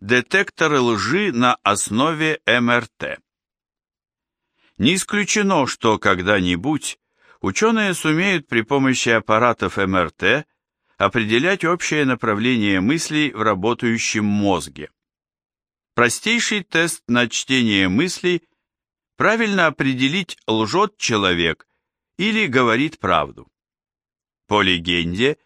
Детекторы лжи на основе МРТ. Не исключено, что когда-нибудь ученые сумеют при помощи аппаратов МРТ определять общее направление мыслей в работающем мозге. Простейший тест на чтение мыслей – правильно определить, лжет человек или говорит правду. По легенде,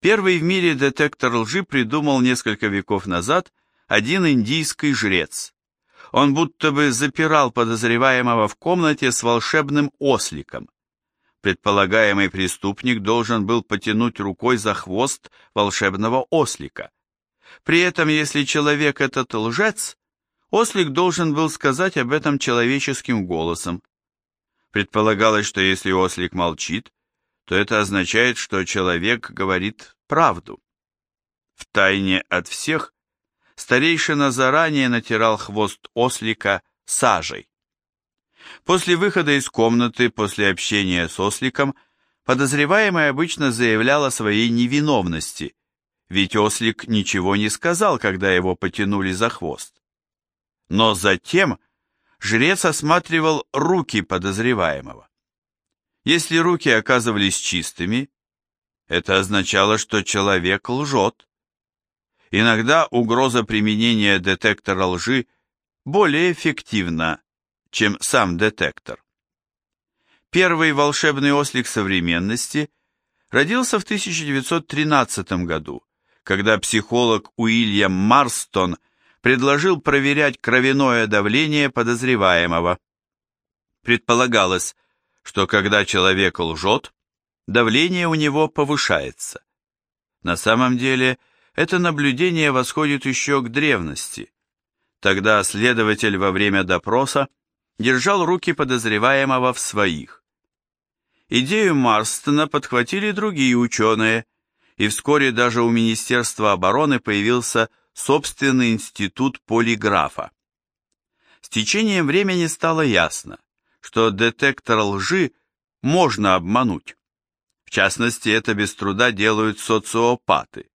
первый в мире детектор лжи придумал несколько веков назад один индийский жрец. Он будто бы запирал подозреваемого в комнате с волшебным осликом. Предполагаемый преступник должен был потянуть рукой за хвост волшебного ослика. При этом, если человек этот лжец, Ослик должен был сказать об этом человеческим голосом. Предполагалось, что если ослик молчит, то это означает, что человек говорит правду. В тайне от всех старейшина заранее натирал хвост ослика сажей. После выхода из комнаты, после общения с осликом, подозреваемый обычно заявлял о своей невиновности, ведь ослик ничего не сказал, когда его потянули за хвост. Но затем жрец осматривал руки подозреваемого. Если руки оказывались чистыми, это означало, что человек лжет. Иногда угроза применения детектора лжи более эффективна, чем сам детектор. Первый волшебный ослик современности родился в 1913 году, когда психолог Уильям Марстон – предложил проверять кровяное давление подозреваемого. Предполагалось, что когда человек лжет, давление у него повышается. На самом деле, это наблюдение восходит еще к древности. Тогда следователь во время допроса держал руки подозреваемого в своих. Идею Марстона подхватили другие ученые, и вскоре даже у Министерства обороны появился собственный институт полиграфа. С течением времени стало ясно, что детектор лжи можно обмануть. В частности, это без труда делают социопаты.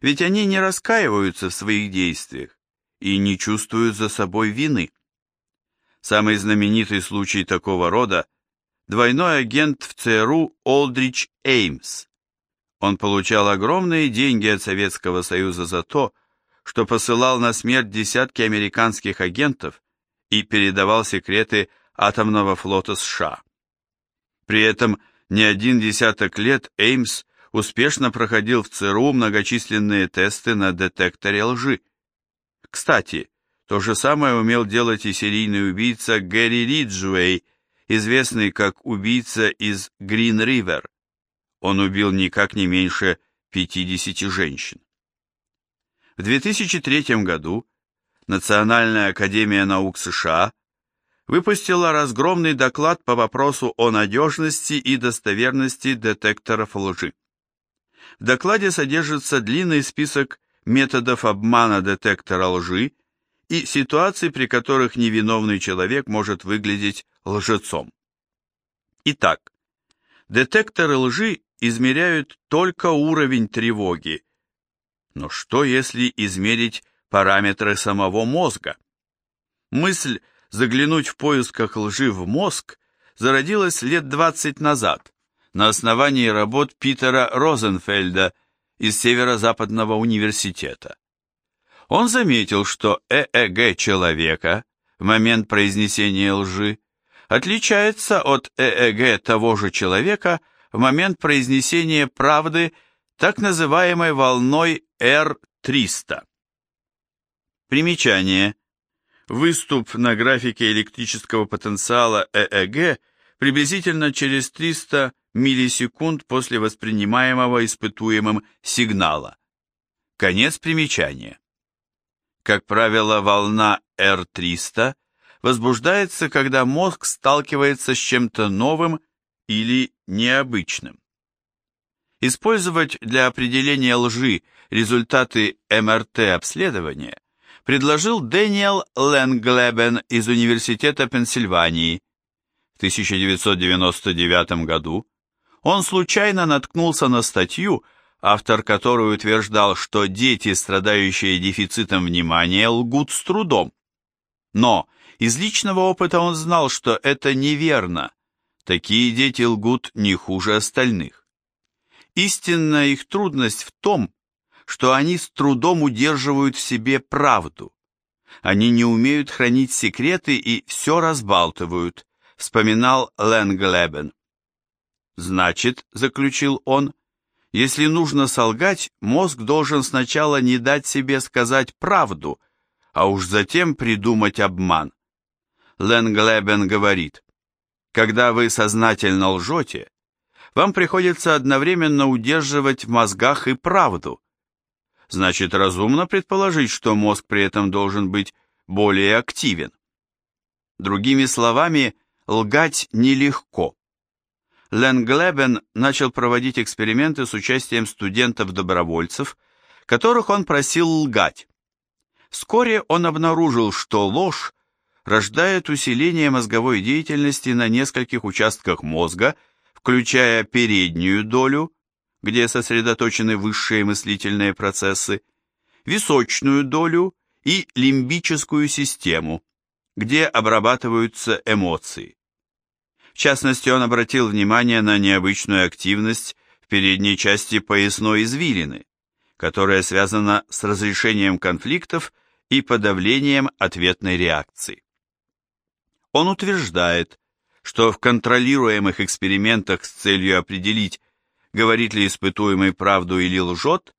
Ведь они не раскаиваются в своих действиях и не чувствуют за собой вины. Самый знаменитый случай такого рода – двойной агент в ЦРУ Олдрич Эймс. Он получал огромные деньги от Советского Союза за то, что посылал на смерть десятки американских агентов и передавал секреты атомного флота США. При этом не один десяток лет Эймс успешно проходил в ЦРУ многочисленные тесты на детекторе лжи. Кстати, то же самое умел делать и серийный убийца Гэри Риджуэй, известный как убийца из Грин-Ривер. Он убил никак не меньше 50 женщин. В 2003 году Национальная академия наук США выпустила разгромный доклад по вопросу о надежности и достоверности детекторов лжи. Докладе содержится длинный список методов обмана детектора лжи и ситуаций, при которых невиновный человек может выглядеть лжецом. Итак, детекторы лжи измеряют только уровень тревоги, но что, если измерить параметры самого мозга? Мысль заглянуть в поисках лжи в мозг зародилась лет 20 назад на основании работ Питера Розенфельда из Северо-Западного университета. Он заметил, что ЭЭГ человека в момент произнесения лжи отличается от ЭЭГ того же человека в момент произнесения правды так называемой волной R300. Примечание. Выступ на графике электрического потенциала ЭЭГ приблизительно через 300 миллисекунд после воспринимаемого испытуемым сигнала. Конец примечания. Как правило, волна R300 возбуждается, когда мозг сталкивается с чем-то новым или необычным. Использовать для определения лжи результаты МРТ-обследования предложил Дэниел Ленглебен из Университета Пенсильвании. В 1999 году он случайно наткнулся на статью автор которой утверждал, что дети, страдающие дефицитом внимания, лгут с трудом. Но из личного опыта он знал, что это неверно. Такие дети лгут не хуже остальных. Истинная их трудность в том, что они с трудом удерживают в себе правду. Они не умеют хранить секреты и все разбалтывают, вспоминал Ленглебен. Значит, заключил он, если нужно солгать, мозг должен сначала не дать себе сказать правду, а уж затем придумать обман. Ленглебен говорит, когда вы сознательно лжете, вам приходится одновременно удерживать в мозгах и правду. Значит, разумно предположить, что мозг при этом должен быть более активен. Другими словами, лгать нелегко. Ленглебен начал проводить эксперименты с участием студентов-добровольцев, которых он просил лгать. Вскоре он обнаружил, что ложь рождает усиление мозговой деятельности на нескольких участках мозга, включая переднюю долю, где сосредоточены высшие мыслительные процессы, височную долю и лимбическую систему, где обрабатываются эмоции. В частности, он обратил внимание на необычную активность в передней части поясной извилины, которая связана с разрешением конфликтов и подавлением ответной реакции. Он утверждает, что в контролируемых экспериментах с целью определить, говорит ли испытуемый правду или лжет,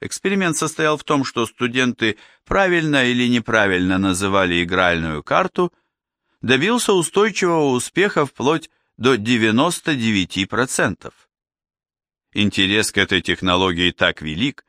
эксперимент состоял в том, что студенты правильно или неправильно называли игральную карту – добился устойчивого успеха вплоть до 99%. Интерес к этой технологии так велик,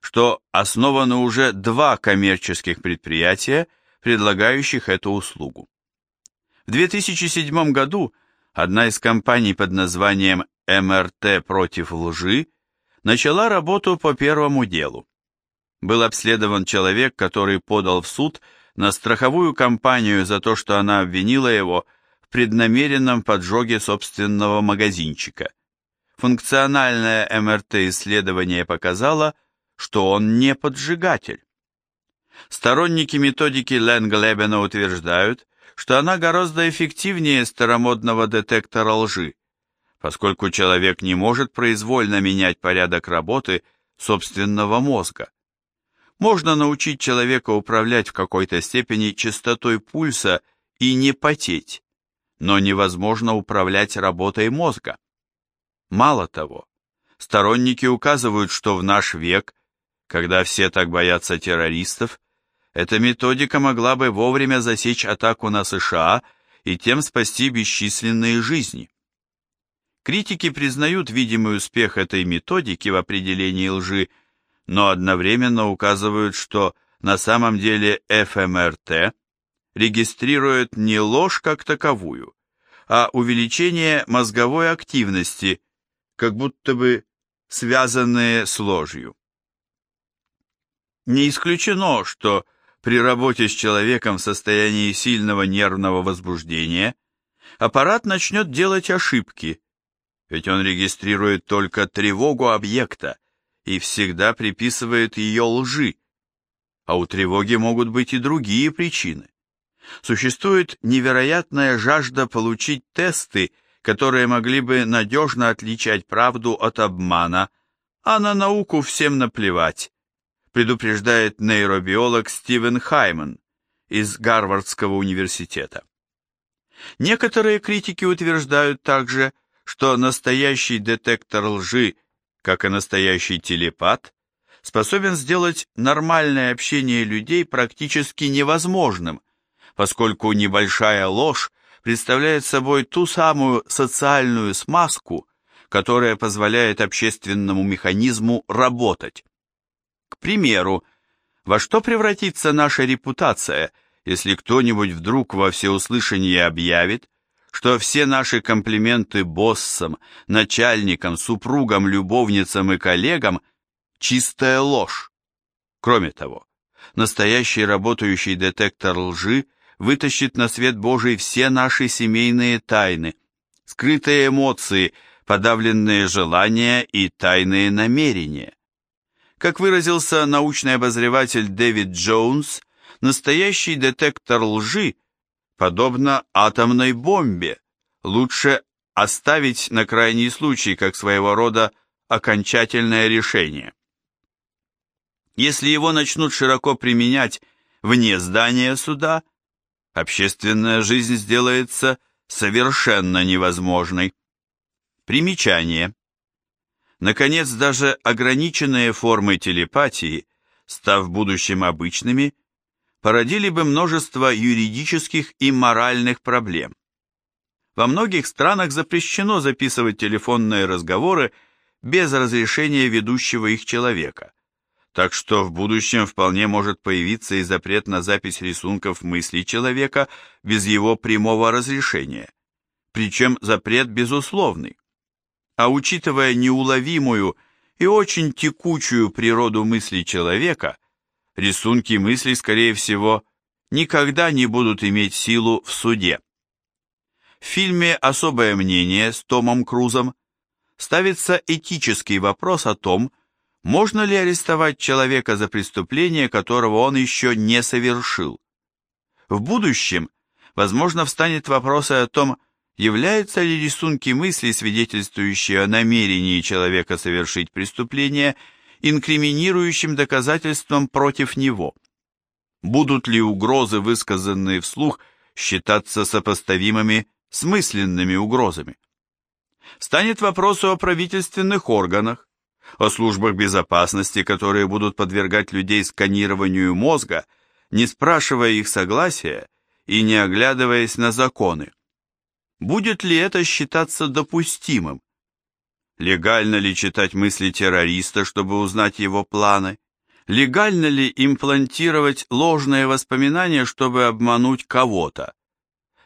что основаны уже два коммерческих предприятия, предлагающих эту услугу. В 2007 году одна из компаний под названием МРТ против лжи начала работу по первому делу. Был обследован человек, который подал в суд на страховую компанию за то, что она обвинила его в преднамеренном поджоге собственного магазинчика. Функциональное МРТ-исследование показало, что он не поджигатель. Сторонники методики Ленглебена утверждают, что она гораздо эффективнее старомодного детектора лжи, поскольку человек не может произвольно менять порядок работы собственного мозга. Можно научить человека управлять в какой-то степени частотой пульса и не потеть, но невозможно управлять работой мозга. Мало того, сторонники указывают, что в наш век, когда все так боятся террористов, эта методика могла бы вовремя засечь атаку на США и тем спасти бесчисленные жизни. Критики признают видимый успех этой методики в определении лжи но одновременно указывают, что на самом деле ФМРТ регистрирует не ложь как таковую, а увеличение мозговой активности, как будто бы связанные с ложью. Не исключено, что при работе с человеком в состоянии сильного нервного возбуждения аппарат начнет делать ошибки, ведь он регистрирует только тревогу объекта, и всегда приписывает ее лжи, а у тревоги могут быть и другие причины. Существует невероятная жажда получить тесты, которые могли бы надежно отличать правду от обмана, а на науку всем наплевать, предупреждает нейробиолог Стивен Хайман из Гарвардского университета. Некоторые критики утверждают также, что настоящий детектор лжи – как и настоящий телепат, способен сделать нормальное общение людей практически невозможным, поскольку небольшая ложь представляет собой ту самую социальную смазку, которая позволяет общественному механизму работать. К примеру, во что превратится наша репутация, если кто-нибудь вдруг во всеуслышание объявит, что все наши комплименты боссам, начальникам, супругам, любовницам и коллегам – чистая ложь. Кроме того, настоящий работающий детектор лжи вытащит на свет Божий все наши семейные тайны, скрытые эмоции, подавленные желания и тайные намерения. Как выразился научный обозреватель Дэвид Джонс, настоящий детектор лжи подобно атомной бомбе, лучше оставить на крайний случай как своего рода окончательное решение. Если его начнут широко применять вне здания суда, общественная жизнь сделается совершенно невозможной. Примечание. Наконец, даже ограниченные формы телепатии, став в будущем обычными, породили бы множество юридических и моральных проблем. Во многих странах запрещено записывать телефонные разговоры без разрешения ведущего их человека, так что в будущем вполне может появиться и запрет на запись рисунков мыслей человека без его прямого разрешения, причем запрет безусловный. А учитывая неуловимую и очень текучую природу мыслей человека, рисунки мыслей, скорее всего, никогда не будут иметь силу в суде. В фильме «Особое мнение» с Томом Крузом ставится этический вопрос о том, можно ли арестовать человека за преступление, которого он еще не совершил. В будущем, возможно, встанет вопрос о том, являются ли рисунки мыслей, свидетельствующие о намерении человека совершить преступление, инкриминирующим доказательством против него. Будут ли угрозы, высказанные вслух, считаться сопоставимыми с мысленными угрозами? Станет вопрос о правительственных органах, о службах безопасности, которые будут подвергать людей сканированию мозга, не спрашивая их согласия и не оглядываясь на законы. Будет ли это считаться допустимым? Легально ли читать мысли террориста, чтобы узнать его планы? Легально ли имплантировать ложные воспоминания, чтобы обмануть кого-то?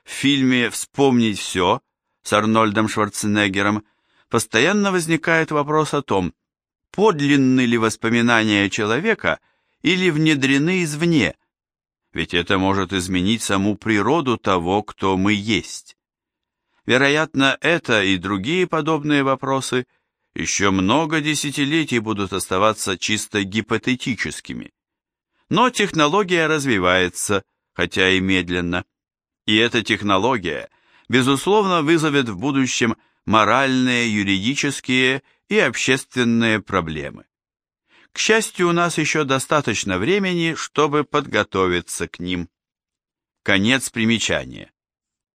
В фильме «Вспомнить все» с Арнольдом Шварценеггером постоянно возникает вопрос о том, подлинны ли воспоминания человека или внедрены извне, ведь это может изменить саму природу того, кто мы есть. Вероятно, это и другие подобные вопросы еще много десятилетий будут оставаться чисто гипотетическими. Но технология развивается, хотя и медленно. И эта технология, безусловно, вызовет в будущем моральные, юридические и общественные проблемы. К счастью, у нас еще достаточно времени, чтобы подготовиться к ним. Конец примечания.